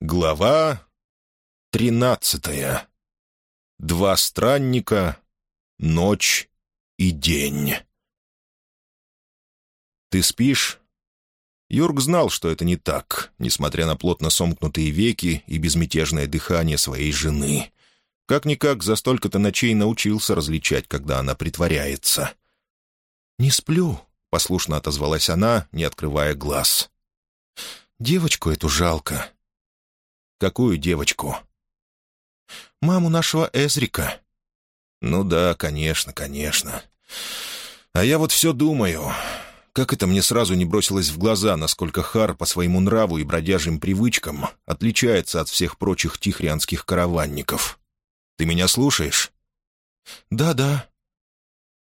Глава тринадцатая. Два странника, ночь и день. «Ты спишь?» Юрк знал, что это не так, несмотря на плотно сомкнутые веки и безмятежное дыхание своей жены. Как-никак за столько-то ночей научился различать, когда она притворяется. «Не сплю», — послушно отозвалась она, не открывая глаз. «Девочку эту жалко». «Какую девочку?» «Маму нашего Эзрика». «Ну да, конечно, конечно. А я вот все думаю, как это мне сразу не бросилось в глаза, насколько Хар по своему нраву и бродяжим привычкам отличается от всех прочих тихрианских караванников. Ты меня слушаешь?» «Да-да».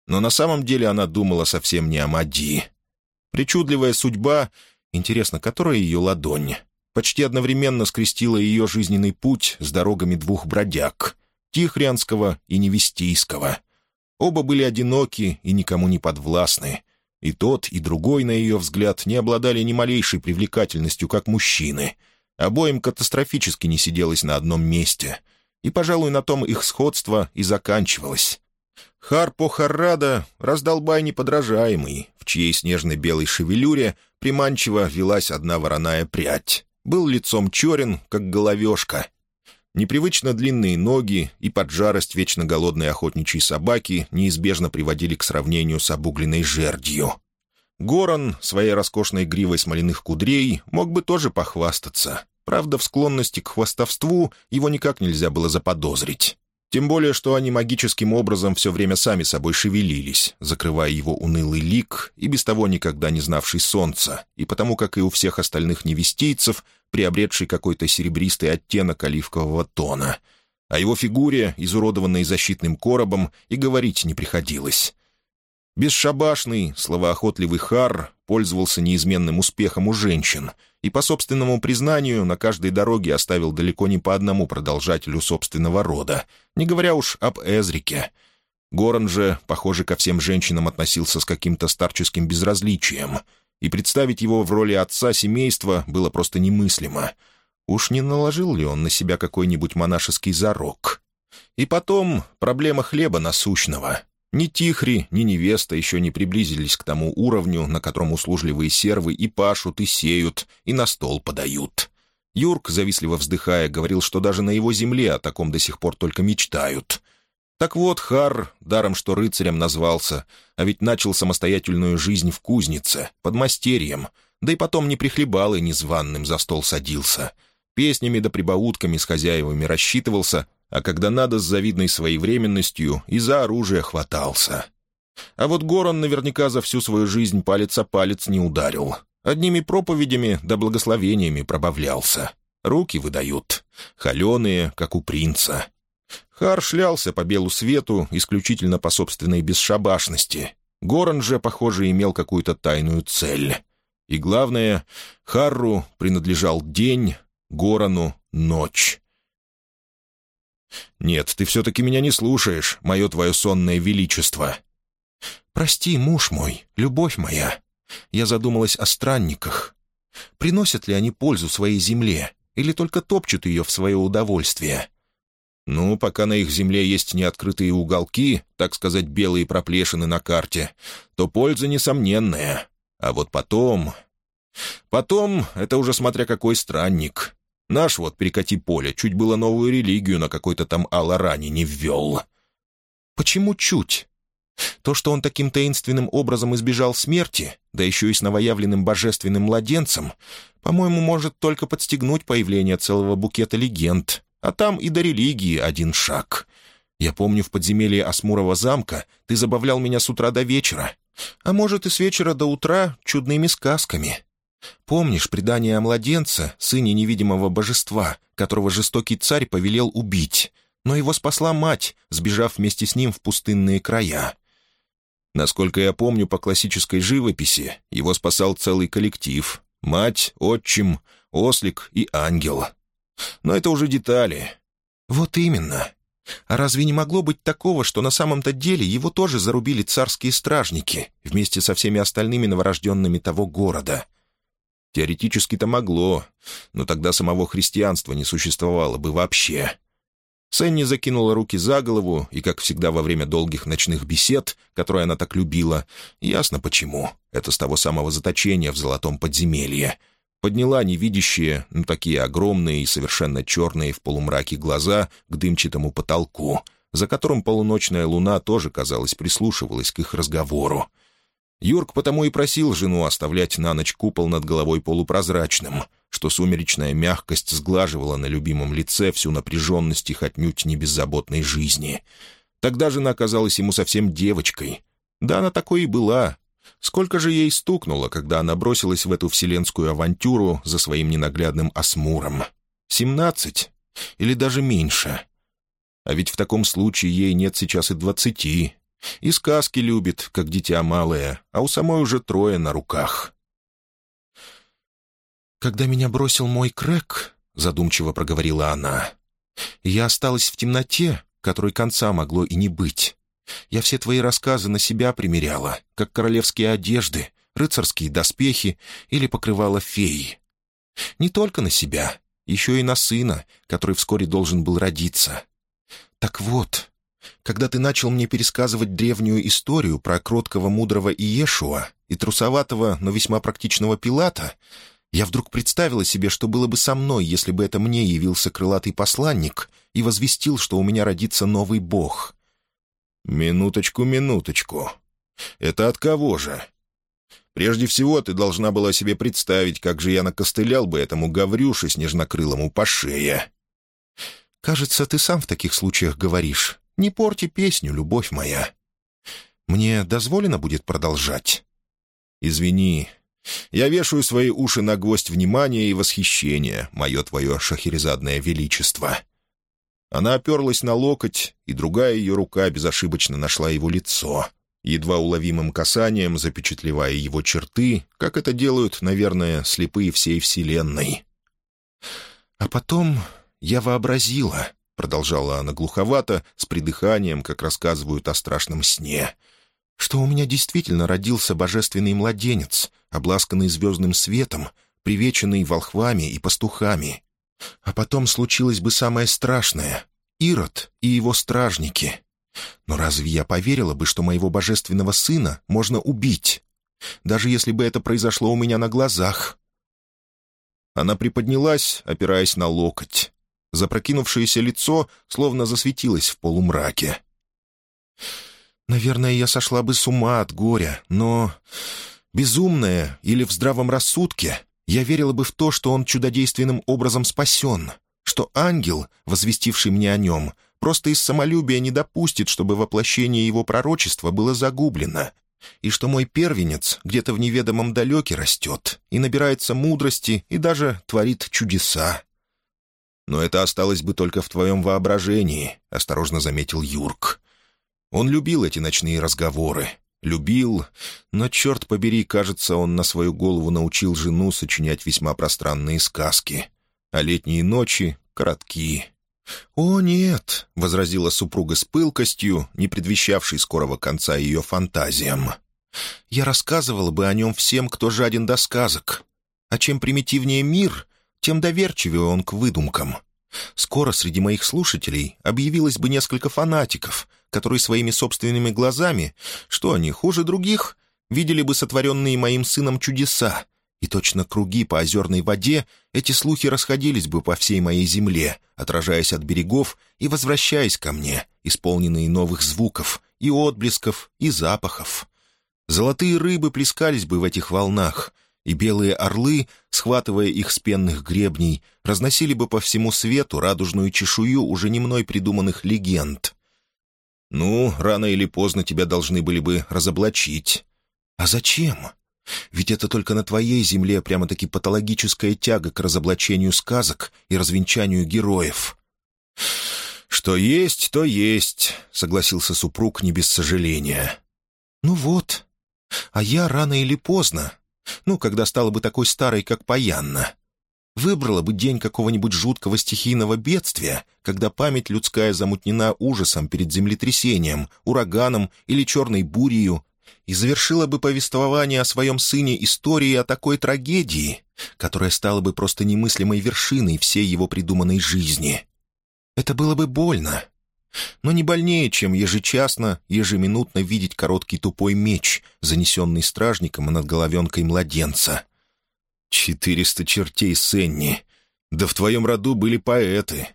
Но на самом деле она думала совсем не о Мади. Причудливая судьба, интересно, которая ее ладонь, почти одновременно скрестила ее жизненный путь с дорогами двух бродяг — Тихрянского и Невестийского. Оба были одиноки и никому не подвластны. И тот, и другой, на ее взгляд, не обладали ни малейшей привлекательностью, как мужчины. Обоим катастрофически не сиделось на одном месте. И, пожалуй, на том их сходство и заканчивалось. Харпо Харрада — раздолбай неподражаемый, в чьей снежной белой шевелюре приманчиво велась одна вороная прядь был лицом черен, как головешка. Непривычно длинные ноги и поджарость вечно голодной охотничьей собаки неизбежно приводили к сравнению с обугленной жердью. Горан своей роскошной гривой смоляных кудрей мог бы тоже похвастаться. Правда, в склонности к хвастовству его никак нельзя было заподозрить. Тем более, что они магическим образом все время сами собой шевелились, закрывая его унылый лик и без того никогда не знавший солнца, и потому как и у всех остальных невестийцев, приобретший какой-то серебристый оттенок оливкового тона. О его фигуре, изуродованной защитным коробом, и говорить не приходилось. Бесшабашный, словоохотливый Хар пользовался неизменным успехом у женщин и, по собственному признанию, на каждой дороге оставил далеко не по одному продолжателю собственного рода, не говоря уж об Эзрике. Горан же, похоже, ко всем женщинам относился с каким-то старческим безразличием, и представить его в роли отца семейства было просто немыслимо. Уж не наложил ли он на себя какой-нибудь монашеский зарок? И потом проблема хлеба насущного — ни Тихри, ни невеста еще не приблизились к тому уровню, на котором услужливые сервы и пашут, и сеют, и на стол подают. Юрк, завистливо вздыхая, говорил, что даже на его земле о таком до сих пор только мечтают. Так вот, Хар, даром что рыцарем назвался, а ведь начал самостоятельную жизнь в кузнице, под мастерьем, да и потом не прихлебал и незваным за стол садился. Песнями да прибаутками с хозяевами рассчитывался, а когда надо с завидной своевременностью и за оружие хватался. А вот Горан наверняка за всю свою жизнь палец о палец не ударил. Одними проповедями да благословениями пробавлялся. Руки выдают, холеные, как у принца. Хар шлялся по белу свету исключительно по собственной бесшабашности. Горан же, похоже, имел какую-то тайную цель. И главное, Харру принадлежал день, Горану — ночь. «Нет, ты все-таки меня не слушаешь, мое твое сонное величество». «Прости, муж мой, любовь моя. Я задумалась о странниках. Приносят ли они пользу своей земле, или только топчут ее в свое удовольствие?» «Ну, пока на их земле есть неоткрытые уголки, так сказать, белые проплешины на карте, то польза несомненная. А вот потом... Потом, это уже смотря какой странник. Наш вот перекати поле чуть было новую религию на какой-то там Аларане не ввел. Почему чуть? То, что он таким таинственным образом избежал смерти, да еще и с новоявленным божественным младенцем, по-моему, может только подстегнуть появление целого букета легенд, а там и до религии один шаг. Я помню, в подземелье Асмурова замка ты забавлял меня с утра до вечера, а может и с вечера до утра чудными сказками. Помнишь предание о младенце, сыне невидимого божества, которого жестокий царь повелел убить, но его спасла мать, сбежав вместе с ним в пустынные края? Насколько я помню по классической живописи, его спасал целый коллектив — мать, отчим, ослик и ангел. Но это уже детали. Вот именно. А разве не могло быть такого, что на самом-то деле его тоже зарубили царские стражники вместе со всеми остальными новорожденными того города? Теоретически-то могло, но тогда самого христианства не существовало бы вообще. Сенни закинула руки за голову, и, как всегда во время долгих ночных бесед, которые она так любила, ясно почему. Это с того самого заточения в золотом подземелье. Подняла невидящие, ну такие огромные и совершенно черные в полумраке глаза к дымчатому потолку, за которым полуночная луна тоже, казалось, прислушивалась к их разговору. Юрк потому и просил жену оставлять на ночь купол над головой полупрозрачным, что сумеречная мягкость сглаживала на любимом лице всю напряженность их отнюдь не беззаботной жизни. Тогда жена оказалась ему совсем девочкой. Да, она такой и была. Сколько же ей стукнуло, когда она бросилась в эту вселенскую авантюру за своим ненаглядным осмуром? Семнадцать? Или даже меньше? А ведь в таком случае ей нет сейчас и двадцати. И сказки любит, как дитя малое, а у самой уже трое на руках. «Когда меня бросил мой Крэк», — задумчиво проговорила она, — «я осталась в темноте, которой конца могло и не быть. Я все твои рассказы на себя примеряла, как королевские одежды, рыцарские доспехи или покрывала феи. Не только на себя, еще и на сына, который вскоре должен был родиться. Так вот, когда ты начал мне пересказывать древнюю историю про кроткого мудрого Иешуа и трусоватого, но весьма практичного Пилата, я вдруг представила себе, что было бы со мной, если бы это мне явился крылатый посланник и возвестил, что у меня родится новый бог. «Минуточку, минуточку. Это от кого же?» Прежде всего, ты должна была себе представить, как же я накостылял бы этому Гаврюше снежнокрылому по шее. «Кажется, ты сам в таких случаях говоришь. Не порти песню, любовь моя. Мне дозволено будет продолжать?» «Извини. Я вешаю свои уши на гвоздь внимания и восхищения, мое твое шахерезадное величество». Она оперлась на локоть, и другая ее рука безошибочно нашла его лицо, едва уловимым касанием запечатлевая его черты, как это делают, наверное, слепые всей Вселенной. «А потом я вообразила», — продолжала она глуховато, с придыханием, как рассказывают о страшном сне, «что у меня действительно родился божественный младенец, обласканный звездным светом, привеченный волхвами и пастухами. А потом случилось бы самое страшное — Ирод и его стражники. Но разве я поверила бы, что моего божественного сына можно убить? Даже если бы это произошло у меня на глазах». Она приподнялась, опираясь на локоть. Запрокинувшееся лицо словно засветилось в полумраке. «Наверное, я сошла бы с ума от горя, но... Безумная или в здравом рассудке, я верила бы в то, что он чудодейственным образом спасен, что ангел, возвестивший мне о нем, просто из самолюбия не допустит, чтобы воплощение его пророчества было загублено, и что мой первенец где-то в неведомом далеке растет и набирается мудрости и даже творит чудеса. «Но это осталось бы только в твоем воображении», — осторожно заметил Юрк. Он любил эти ночные разговоры. Любил, но, черт побери, кажется, он на свою голову научил жену сочинять весьма пространные сказки. А летние ночи коротки. «О, нет», — возразила супруга с пылкостью, не предвещавшей скорого конца ее фантазиям. «Я рассказывала бы о нем всем, кто жаден до сказок. А чем примитивнее мир, тем доверчивее он к выдумкам. Скоро среди моих слушателей объявилось бы несколько фанатиков, которые своими собственными глазами, что они хуже других, видели бы сотворенные моим сыном чудеса, и точно круги по озерной воде эти слухи расходились бы по всей моей земле, отражаясь от берегов и возвращаясь ко мне, исполненные новых звуков, и отблесков, и запахов. Золотые рыбы плескались бы в этих волнах, и белые орлы, схватывая их с пенных гребней, разносили бы по всему свету радужную чешую уже не мной придуманных легенд. «Ну, рано или поздно тебя должны были бы разоблачить». «А зачем? Ведь это только на твоей земле прямо-таки патологическая тяга к разоблачению сказок и развенчанию героев». «Что есть, то есть», — согласился супруг не без сожаления. «Ну вот. А я рано или поздно ну, когда стала бы такой старой, как Паянна. Выбрала бы день какого-нибудь жуткого стихийного бедствия, когда память людская замутнена ужасом перед землетрясением, ураганом или черной бурею, и завершила бы повествование о своем сыне истории о такой трагедии, которая стала бы просто немыслимой вершиной всей его придуманной жизни. Это было бы больно, но не больнее, чем ежечасно, ежеминутно видеть короткий тупой меч, занесенный стражником над головенкой младенца. «Четыреста чертей Сенни! Да в твоем роду были поэты!»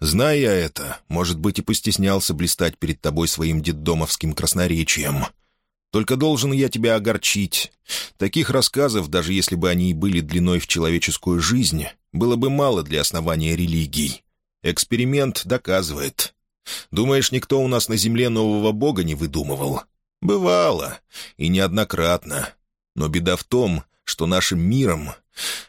Зная я это, может быть, и постеснялся блистать перед тобой своим детдомовским красноречием. Только должен я тебя огорчить. Таких рассказов, даже если бы они и были длиной в человеческую жизнь, было бы мало для основания религий. Эксперимент доказывает. Думаешь, никто у нас на земле нового бога не выдумывал? Бывало, и неоднократно. Но беда в том, что нашим миром...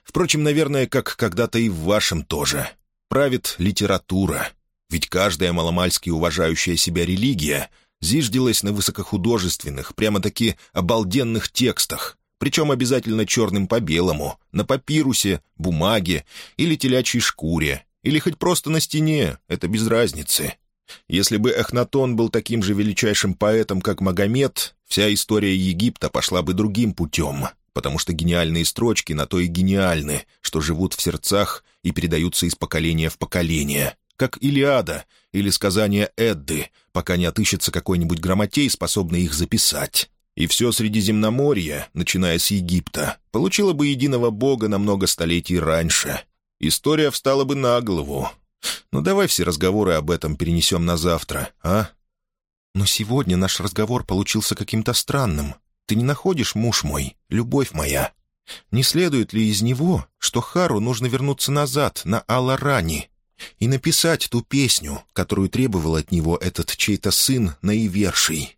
Впрочем, наверное, как когда-то и в вашем тоже. Правит литература. Ведь каждая маломальски уважающая себя религия зиждилась на высокохудожественных, прямо-таки обалденных текстах, причем обязательно черным по белому, на папирусе, бумаге или телячьей шкуре, или хоть просто на стене, это без разницы. Если бы Эхнатон был таким же величайшим поэтом, как Магомед, вся история Египта пошла бы другим путем, потому что гениальные строчки на то и гениальны, что живут в сердцах и передаются из поколения в поколение, как Илиада или сказания Эдды, пока не отыщется какой-нибудь грамотей, способный их записать. И все Средиземноморье, начиная с Египта, получило бы единого бога на много столетий раньше. История встала бы на голову, ну, давай все разговоры об этом перенесем на завтра, а? Но сегодня наш разговор получился каким-то странным. Ты не находишь, муж мой, любовь моя? Не следует ли из него, что Хару нужно вернуться назад, на Аларани, и написать ту песню, которую требовал от него этот чей-то сын наиверший?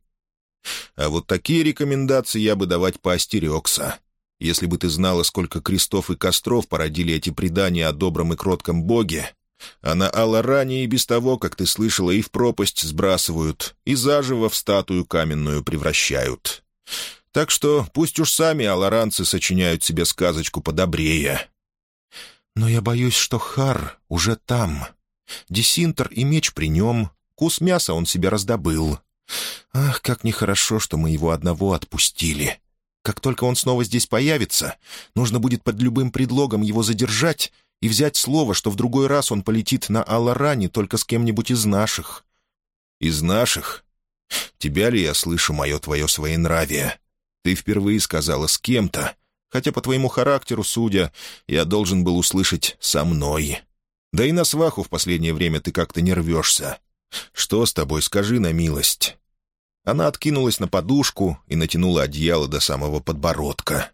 А вот такие рекомендации я бы давать поостерегся. Если бы ты знала, сколько крестов и костров породили эти предания о добром и кротком боге, а на Аларане и без того, как ты слышала, и в пропасть сбрасывают, и заживо в статую каменную превращают. Так что пусть уж сами аларанцы сочиняют себе сказочку подобрее. Но я боюсь, что Хар уже там. Десинтер и меч при нем, кус мяса он себе раздобыл. Ах, как нехорошо, что мы его одного отпустили. Как только он снова здесь появится, нужно будет под любым предлогом его задержать и взять слово, что в другой раз он полетит на Аларане только с кем-нибудь из наших». «Из наших? Тебя ли я слышу, мое твое своенравие? Ты впервые сказала «с кем-то», хотя по твоему характеру, судя, я должен был услышать «со мной». Да и на сваху в последнее время ты как-то не рвешься. Что с тобой, скажи на милость?» Она откинулась на подушку и натянула одеяло до самого подбородка.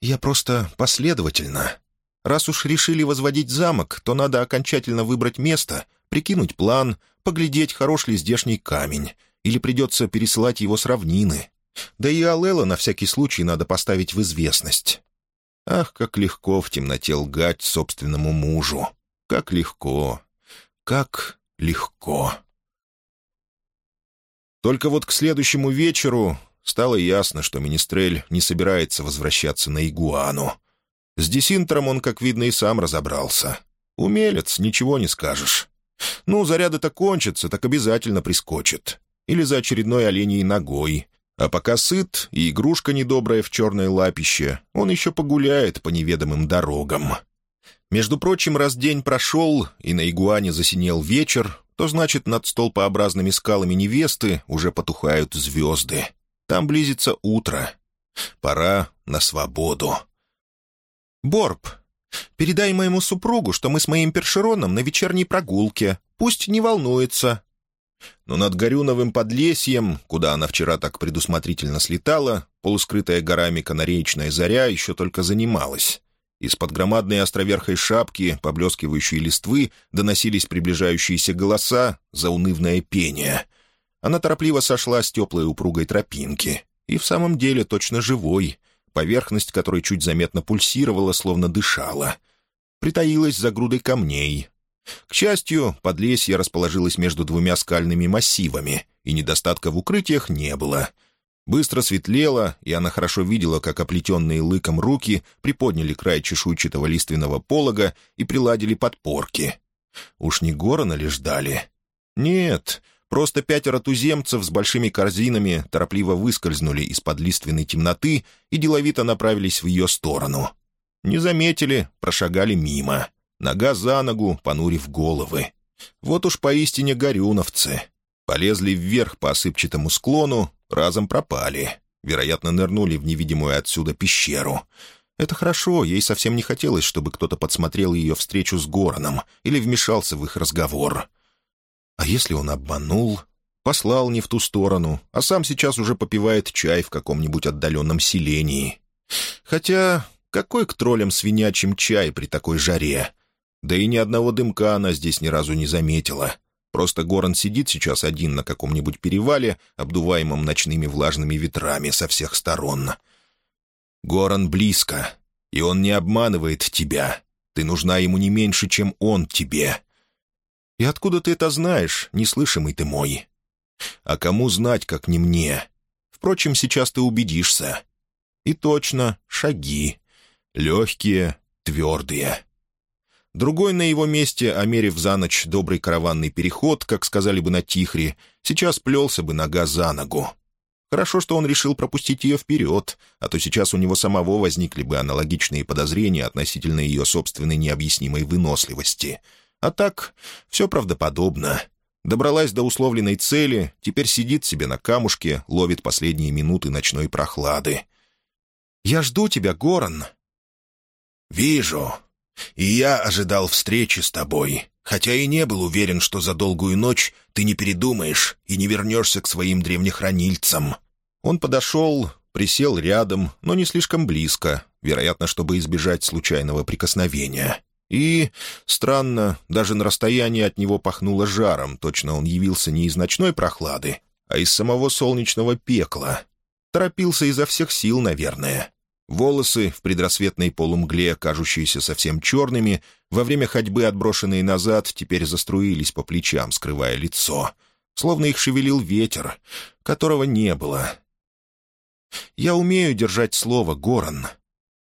«Я просто последовательно. Раз уж решили возводить замок, то надо окончательно выбрать место, прикинуть план, поглядеть, хорош ли здешний камень, или придется пересылать его с равнины. Да и Алела на всякий случай надо поставить в известность. Ах, как легко в темноте лгать собственному мужу. Как легко. Как легко. Только вот к следующему вечеру стало ясно, что Министрель не собирается возвращаться на Игуану. С десинтером он, как видно, и сам разобрался. Умелец, ничего не скажешь. Ну, заряды-то кончатся, так обязательно прискочит. Или за очередной оленей ногой. А пока сыт и игрушка недобрая в черное лапище, он еще погуляет по неведомым дорогам. Между прочим, раз день прошел, и на игуане засинел вечер, то значит, над столпообразными скалами невесты уже потухают звезды. Там близится утро. Пора на свободу. «Борб, передай моему супругу, что мы с моим першероном на вечерней прогулке. Пусть не волнуется». Но над Горюновым подлесьем, куда она вчера так предусмотрительно слетала, полускрытая горами канареечная заря еще только занималась. Из-под громадной островерхой шапки, поблескивающей листвы, доносились приближающиеся голоса, заунывное пение. Она торопливо сошла с теплой упругой тропинки. И в самом деле точно живой — поверхность которой чуть заметно пульсировала, словно дышала. Притаилась за грудой камней. К счастью, подлесье расположилось между двумя скальными массивами, и недостатка в укрытиях не было. Быстро светлело, и она хорошо видела, как оплетенные лыком руки приподняли край чешуйчатого лиственного полога и приладили подпорки. Уж не Горона ли ждали? Нет, Просто пятеро туземцев с большими корзинами торопливо выскользнули из-под лиственной темноты и деловито направились в ее сторону. Не заметили, прошагали мимо. Нога за ногу, понурив головы. Вот уж поистине горюновцы. Полезли вверх по осыпчатому склону, разом пропали. Вероятно, нырнули в невидимую отсюда пещеру. Это хорошо, ей совсем не хотелось, чтобы кто-то подсмотрел ее встречу с Гороном или вмешался в их разговор. А если он обманул, послал не в ту сторону, а сам сейчас уже попивает чай в каком-нибудь отдаленном селении? Хотя какой к троллям свинячим чай при такой жаре? Да и ни одного дымка она здесь ни разу не заметила. Просто Горан сидит сейчас один на каком-нибудь перевале, обдуваемом ночными влажными ветрами со всех сторон. Горан близко, и он не обманывает тебя. Ты нужна ему не меньше, чем он тебе. И откуда ты это знаешь, неслышимый ты мой? А кому знать, как не мне? Впрочем, сейчас ты убедишься. И точно, шаги. Легкие, твердые. Другой на его месте, омерив за ночь добрый караванный переход, как сказали бы на Тихре, сейчас плелся бы нога за ногу. Хорошо, что он решил пропустить ее вперед, а то сейчас у него самого возникли бы аналогичные подозрения относительно ее собственной необъяснимой выносливости — а так, все правдоподобно. Добралась до условленной цели, теперь сидит себе на камушке, ловит последние минуты ночной прохлады. «Я жду тебя, Горан». «Вижу. И я ожидал встречи с тобой, хотя и не был уверен, что за долгую ночь ты не передумаешь и не вернешься к своим древнехранильцам». Он подошел, присел рядом, но не слишком близко, вероятно, чтобы избежать случайного прикосновения. И, странно, даже на расстоянии от него пахнуло жаром, точно он явился не из ночной прохлады, а из самого солнечного пекла. Торопился изо всех сил, наверное. Волосы в предрассветной полумгле, кажущиеся совсем черными, во время ходьбы, отброшенные назад, теперь заструились по плечам, скрывая лицо. Словно их шевелил ветер, которого не было. «Я умею держать слово, Горан».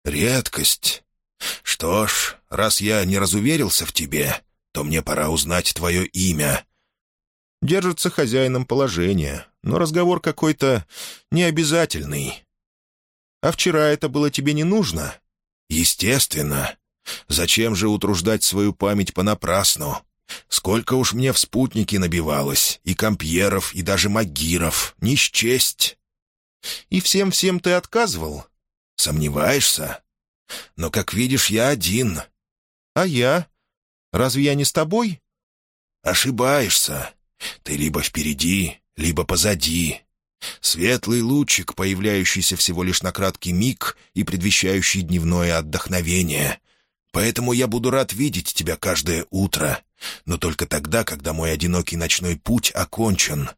«Редкость. «Что ж, раз я не разуверился в тебе, то мне пора узнать твое имя». Держится хозяином положения, но разговор какой-то необязательный. «А вчера это было тебе не нужно?» «Естественно. Зачем же утруждать свою память понапрасну? Сколько уж мне в спутнике набивалось, и компьеров, и даже магиров, не счесть». «И всем-всем ты отказывал?» «Сомневаешься? Но, как видишь, я один. А я? Разве я не с тобой? Ошибаешься. Ты либо впереди, либо позади. Светлый лучик, появляющийся всего лишь на краткий миг и предвещающий дневное отдохновение. Поэтому я буду рад видеть тебя каждое утро, но только тогда, когда мой одинокий ночной путь окончен.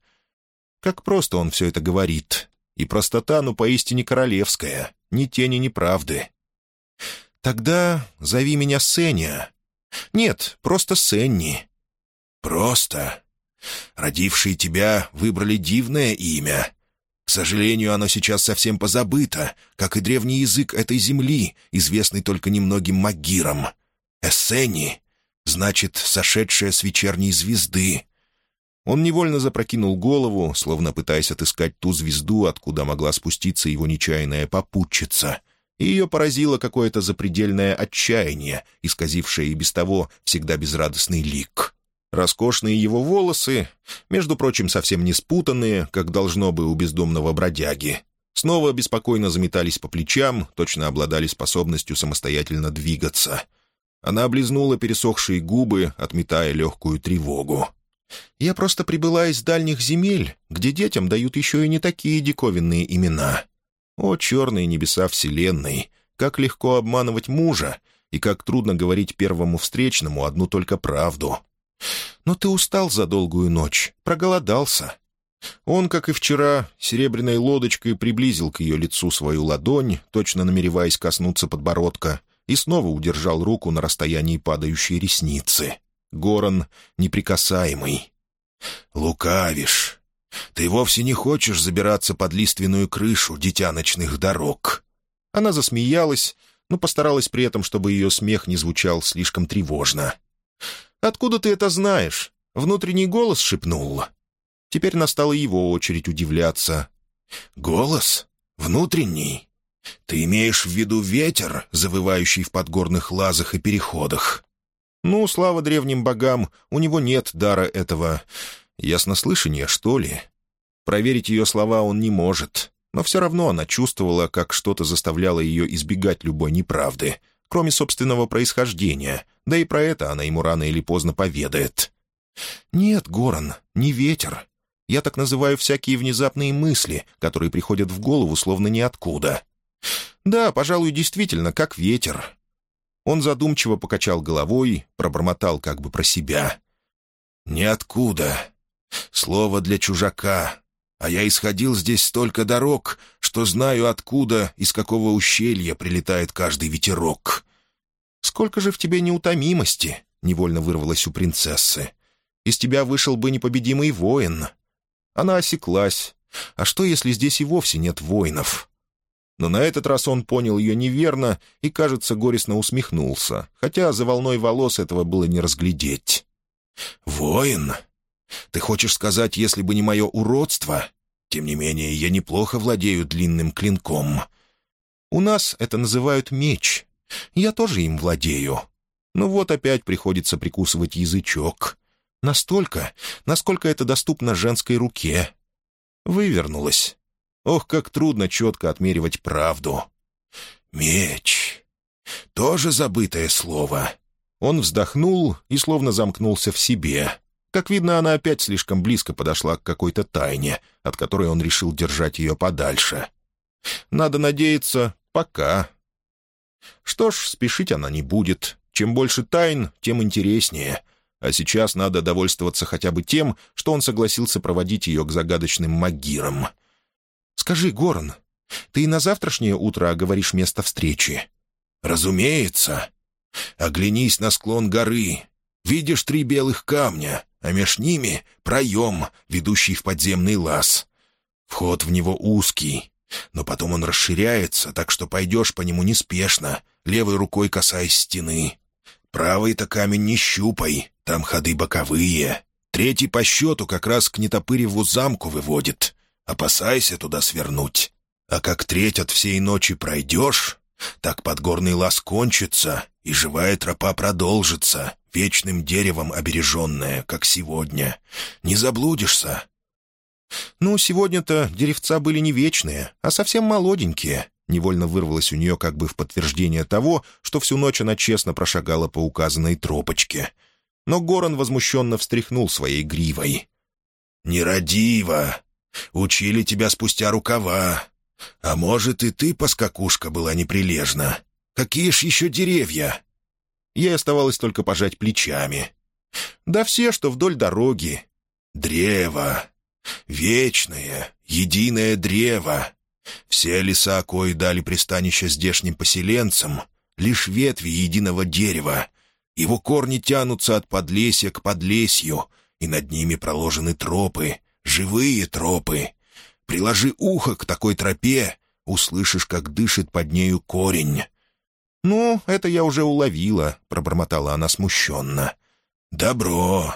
Как просто он все это говорит. И простота, ну, поистине королевская, ни тени, ни правды. «Тогда зови меня Сеня». «Нет, просто Сенни». «Просто? Родившие тебя выбрали дивное имя. К сожалению, оно сейчас совсем позабыто, как и древний язык этой земли, известный только немногим магирам. Эссени значит «сошедшая с вечерней звезды». Он невольно запрокинул голову, словно пытаясь отыскать ту звезду, откуда могла спуститься его нечаянная попутчица и ее поразило какое-то запредельное отчаяние, исказившее и без того всегда безрадостный лик. Роскошные его волосы, между прочим, совсем не спутанные, как должно бы у бездомного бродяги, снова беспокойно заметались по плечам, точно обладали способностью самостоятельно двигаться. Она облизнула пересохшие губы, отметая легкую тревогу. «Я просто прибыла из дальних земель, где детям дают еще и не такие диковинные имена. О, черные небеса Вселенной! Как легко обманывать мужа, и как трудно говорить первому встречному одну только правду. Но ты устал за долгую ночь, проголодался. Он, как и вчера, серебряной лодочкой приблизил к ее лицу свою ладонь, точно намереваясь коснуться подбородка, и снова удержал руку на расстоянии падающей ресницы. Горан неприкасаемый. «Лукавишь. Ты вовсе не хочешь забираться под лиственную крышу, дитя ночных дорог». Она засмеялась, но постаралась при этом, чтобы ее смех не звучал слишком тревожно. «Откуда ты это знаешь?» — внутренний голос шепнул. Теперь настала его очередь удивляться. «Голос? Внутренний? Ты имеешь в виду ветер, завывающий в подгорных лазах и переходах?» «Ну, слава древним богам, у него нет дара этого яснослышания, что ли?» Проверить ее слова он не может, но все равно она чувствовала, как что-то заставляло ее избегать любой неправды, кроме собственного происхождения, да и про это она ему рано или поздно поведает. «Нет, Горан, не ветер. Я так называю всякие внезапные мысли, которые приходят в голову словно ниоткуда. Да, пожалуй, действительно, как ветер». Он задумчиво покачал головой, пробормотал как бы про себя. «Ниоткуда. Слово для чужака. А я исходил здесь столько дорог, что знаю, откуда, из какого ущелья прилетает каждый ветерок». «Сколько же в тебе неутомимости!» — невольно вырвалось у принцессы. «Из тебя вышел бы непобедимый воин». Она осеклась. «А что, если здесь и вовсе нет воинов?» Но на этот раз он понял ее неверно и, кажется, горестно усмехнулся, хотя за волной волос этого было не разглядеть. «Воин? Ты хочешь сказать, если бы не мое уродство? Тем не менее, я неплохо владею длинным клинком». «У нас это называют меч. Я тоже им владею. Ну вот опять приходится прикусывать язычок. Настолько, насколько это доступно женской руке. Вывернулась. Ох, как трудно четко отмеривать правду. «Меч. Тоже забытое слово». Он вздохнул и словно замкнулся в себе. Как видно, она опять слишком близко подошла к какой-то тайне, от которой он решил держать ее подальше. Надо надеяться, пока. Что ж, спешить она не будет. Чем больше тайн, тем интереснее. А сейчас надо довольствоваться хотя бы тем, что он согласился проводить ее к загадочным магирам. «Скажи, Горн, ты и на завтрашнее утро оговоришь место встречи?» «Разумеется. Оглянись на склон горы. Видишь три белых камня, а меж ними проем, ведущий в подземный лаз. Вход в него узкий, но потом он расширяется, так что пойдешь по нему неспешно, левой рукой касаясь стены. Правый-то камень не щупай, там ходы боковые. Третий по счету как раз к нетопыреву замку выводит. Опасайся туда свернуть. А как треть от всей ночи пройдешь, так подгорный лаз кончится, и живая тропа продолжится, вечным деревом обереженная, как сегодня. Не заблудишься, «Ну, сегодня-то деревца были не вечные, а совсем молоденькие», невольно вырвалось у нее как бы в подтверждение того, что всю ночь она честно прошагала по указанной тропочке. Но Горан возмущенно встряхнул своей гривой. «Нерадиво! Учили тебя спустя рукава. А может, и ты, поскакушка, была неприлежна. Какие ж еще деревья?» Ей оставалось только пожать плечами. «Да все, что вдоль дороги». «Древо! Вечное, единое древо. Все леса, кои дали пристанище здешним поселенцам, лишь ветви единого дерева. Его корни тянутся от подлесья к подлесью, и над ними проложены тропы, живые тропы. Приложи ухо к такой тропе, услышишь, как дышит под нею корень. «Ну, это я уже уловила», — пробормотала она смущенно. «Добро.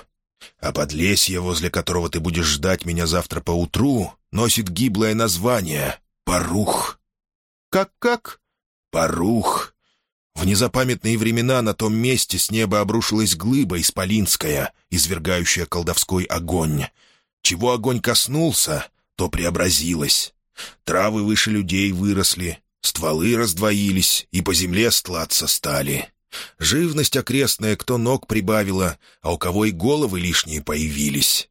А подлесье, возле которого ты будешь ждать меня завтра поутру, носит гиблое название — Парух. Как-как? Парух. В незапамятные времена на том месте с неба обрушилась глыба исполинская, извергающая колдовской огонь. Чего огонь коснулся, то преобразилось. Травы выше людей выросли, стволы раздвоились и по земле стлаться стали. Живность окрестная кто ног прибавила, а у кого и головы лишние появились.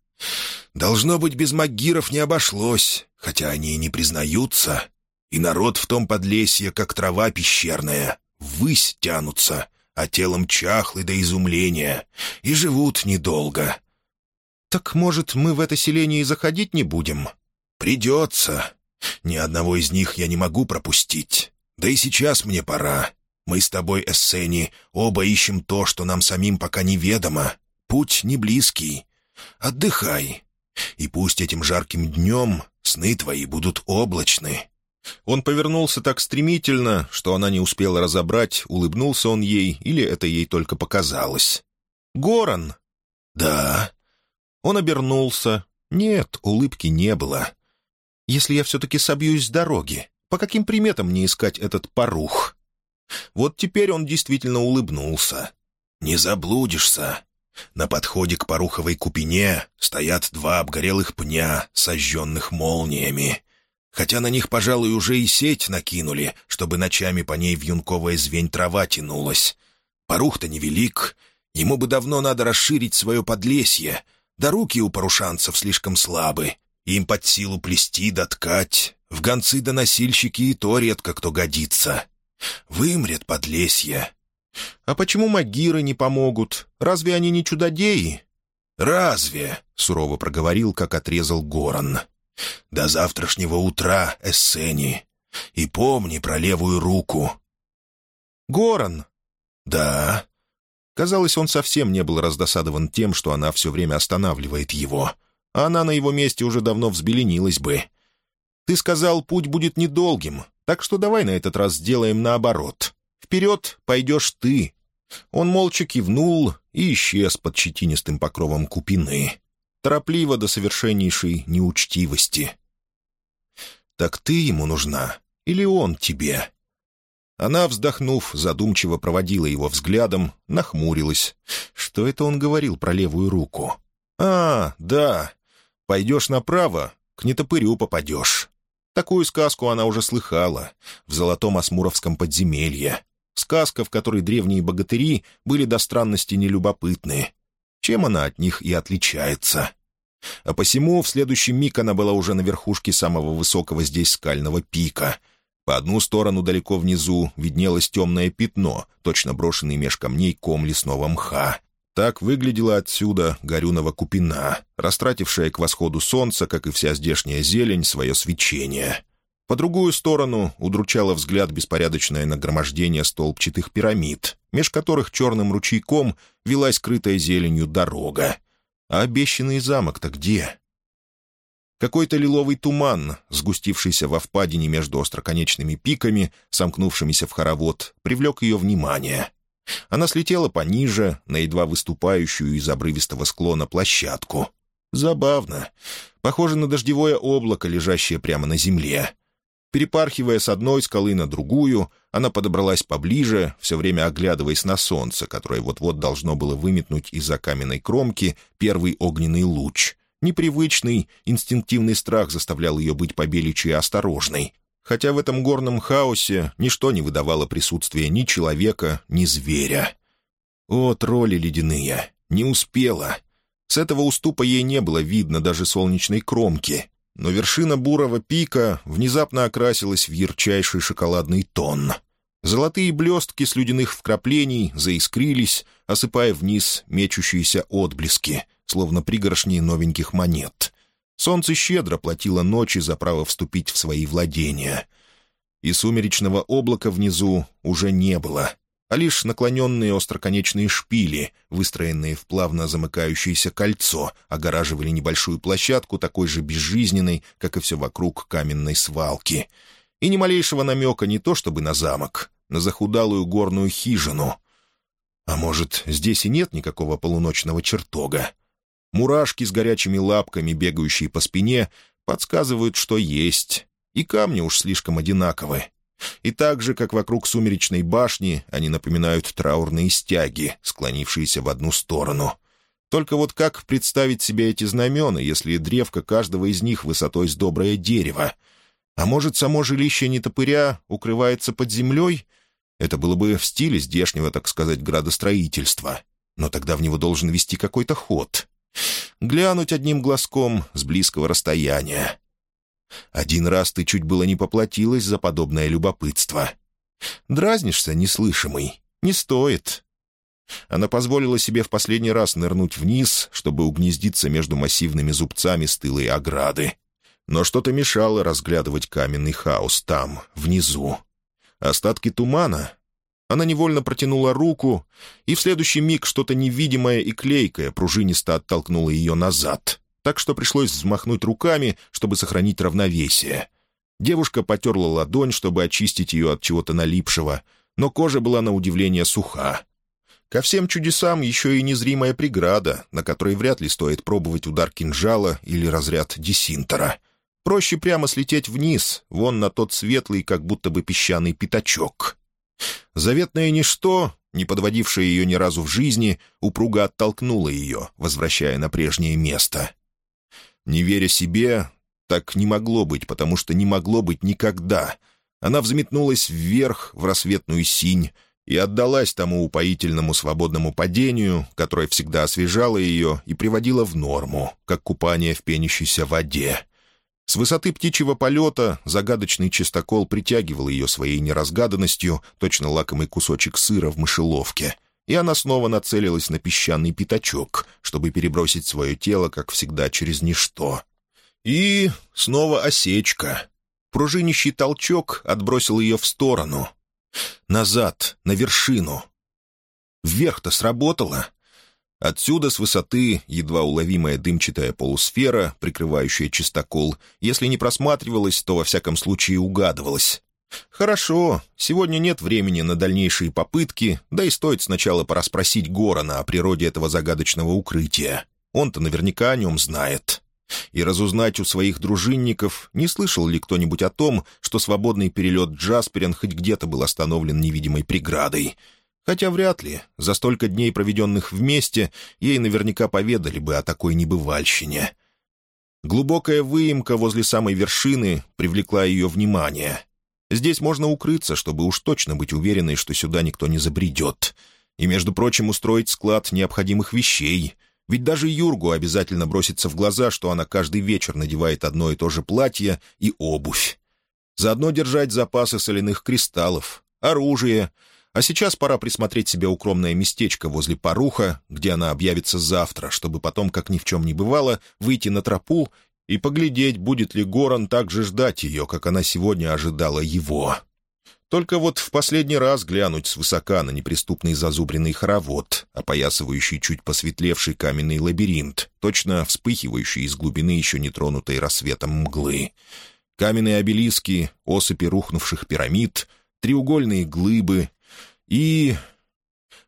Должно быть, без магиров не обошлось, хотя они и не признаются. И народ в том подлесье, как трава пещерная, ввысь тянутся, а телом чахлы до изумления, и живут недолго. «Так, может, мы в это селение и заходить не будем?» «Придется. Ни одного из них я не могу пропустить. Да и сейчас мне пора. Мы с тобой, Эссени, оба ищем то, что нам самим пока неведомо. Путь не близкий. Отдыхай. И пусть этим жарким днем сны твои будут облачны». Он повернулся так стремительно, что она не успела разобрать, улыбнулся он ей или это ей только показалось. «Горан!» «Да». Он обернулся. Нет, улыбки не было. Если я все-таки собьюсь с дороги, по каким приметам мне искать этот порух? Вот теперь он действительно улыбнулся. «Не заблудишься. На подходе к поруховой купине стоят два обгорелых пня, сожженных молниями. Хотя на них, пожалуй, уже и сеть накинули, чтобы ночами по ней вьюнковая звень трава тянулась. Порух-то невелик, ему бы давно надо расширить свое подлесье, да руки у порушанцев слишком слабы, им под силу плести да ткать, в гонцы да носильщики и то редко кто годится. Вымрет подлесье. А почему магиры не помогут? Разве они не чудодеи? «Разве?» — сурово проговорил, как отрезал Горан. «До завтрашнего утра, Эссени. И помни про левую руку». «Горан!» «Да». Казалось, он совсем не был раздосадован тем, что она все время останавливает его. Она на его месте уже давно взбеленилась бы. «Ты сказал, путь будет недолгим, так что давай на этот раз сделаем наоборот. Вперед пойдешь ты». Он молча кивнул и исчез под щетинистым покровом купины. Торопливо до совершеннейшей неучтивости. «Так ты ему нужна? Или он тебе?» Она, вздохнув, задумчиво проводила его взглядом, нахмурилась. Что это он говорил про левую руку? «А, да. Пойдешь направо, к нетопырю попадешь». Такую сказку она уже слыхала в золотом осмуровском подземелье. Сказка, в которой древние богатыри были до странности нелюбопытны. Чем она от них и отличается? А посему в следующий миг она была уже на верхушке самого высокого здесь скального пика. По одну сторону далеко внизу виднелось темное пятно, точно брошенный меж камней ком лесного мха. Так выглядела отсюда горюного купина, растратившая к восходу солнца, как и вся здешняя зелень, свое свечение. По другую сторону удручало взгляд беспорядочное нагромождение столбчатых пирамид, меж которых черным ручейком велась скрытая зеленью дорога. А обещанный замок-то где? Какой-то лиловый туман, сгустившийся во впадине между остроконечными пиками, сомкнувшимися в хоровод, привлек ее внимание — она слетела пониже, на едва выступающую из обрывистого склона площадку. Забавно. Похоже на дождевое облако, лежащее прямо на земле. Перепархивая с одной скалы на другую, она подобралась поближе, все время оглядываясь на солнце, которое вот-вот должно было выметнуть из-за каменной кромки первый огненный луч. Непривычный, инстинктивный страх заставлял ее быть побеличей осторожной хотя в этом горном хаосе ничто не выдавало присутствия ни человека, ни зверя. О, тролли ледяные! Не успела! С этого уступа ей не было видно даже солнечной кромки, но вершина бурого пика внезапно окрасилась в ярчайший шоколадный тон. Золотые блестки слюдяных вкраплений заискрились, осыпая вниз мечущиеся отблески, словно пригоршни новеньких монет. Солнце щедро платило ночи за право вступить в свои владения. И сумеречного облака внизу уже не было, а лишь наклоненные остроконечные шпили, выстроенные в плавно замыкающееся кольцо, огораживали небольшую площадку, такой же безжизненной, как и все вокруг каменной свалки. И ни малейшего намека не то чтобы на замок, на захудалую горную хижину. А может, здесь и нет никакого полуночного чертога? Мурашки с горячими лапками, бегающие по спине, подсказывают, что есть. И камни уж слишком одинаковы. И так же, как вокруг сумеречной башни, они напоминают траурные стяги, склонившиеся в одну сторону. Только вот как представить себе эти знамена, если древко каждого из них высотой с доброе дерево? А может, само жилище нетопыря укрывается под землей? Это было бы в стиле здешнего, так сказать, градостроительства. Но тогда в него должен вести какой-то ход. Глянуть одним глазком с близкого расстояния. Один раз ты чуть было не поплатилась за подобное любопытство. Дразнишься, неслышимый. Не стоит. Она позволила себе в последний раз нырнуть вниз, чтобы угнездиться между массивными зубцами стылой ограды. Но что-то мешало разглядывать каменный хаос там, внизу. Остатки тумана, она невольно протянула руку, и в следующий миг что-то невидимое и клейкое пружинисто оттолкнуло ее назад, так что пришлось взмахнуть руками, чтобы сохранить равновесие. Девушка потерла ладонь, чтобы очистить ее от чего-то налипшего, но кожа была на удивление суха. Ко всем чудесам еще и незримая преграда, на которой вряд ли стоит пробовать удар кинжала или разряд десинтера. Проще прямо слететь вниз, вон на тот светлый, как будто бы песчаный пятачок. Заветное ничто, не подводившее ее ни разу в жизни, упруго оттолкнуло ее, возвращая на прежнее место. Не веря себе, так не могло быть, потому что не могло быть никогда. Она взметнулась вверх, в рассветную синь, и отдалась тому упоительному свободному падению, которое всегда освежало ее и приводило в норму, как купание в пенящейся воде. С высоты птичьего полета загадочный чистокол притягивал ее своей неразгаданностью, точно лакомый кусочек сыра в мышеловке, и она снова нацелилась на песчаный пятачок, чтобы перебросить свое тело, как всегда, через ничто. И снова осечка. Пружинищий толчок отбросил ее в сторону. Назад, на вершину. Вверх-то сработало. Отсюда, с высоты, едва уловимая дымчатая полусфера, прикрывающая чистокол, если не просматривалась, то во всяком случае угадывалась. «Хорошо, сегодня нет времени на дальнейшие попытки, да и стоит сначала порасспросить Горана о природе этого загадочного укрытия. Он-то наверняка о нем знает» и разузнать у своих дружинников, не слышал ли кто-нибудь о том, что свободный перелет Джасперен хоть где-то был остановлен невидимой преградой. Хотя вряд ли, за столько дней, проведенных вместе, ей наверняка поведали бы о такой небывальщине. Глубокая выемка возле самой вершины привлекла ее внимание. Здесь можно укрыться, чтобы уж точно быть уверенной, что сюда никто не забредет. И, между прочим, устроить склад необходимых вещей — ведь даже Юргу обязательно бросится в глаза, что она каждый вечер надевает одно и то же платье и обувь. Заодно держать запасы соляных кристаллов, оружие. А сейчас пора присмотреть себе укромное местечко возле Паруха, где она объявится завтра, чтобы потом, как ни в чем не бывало, выйти на тропу и поглядеть, будет ли Горан так же ждать ее, как она сегодня ожидала его. Только вот в последний раз глянуть свысока на неприступный зазубренный хоровод, опоясывающий чуть посветлевший каменный лабиринт, точно вспыхивающий из глубины еще не тронутой рассветом мглы. Каменные обелиски, осыпи рухнувших пирамид, треугольные глыбы и...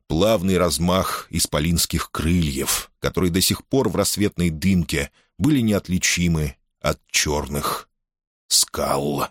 плавный размах исполинских крыльев, которые до сих пор в рассветной дымке были неотличимы от черных скал.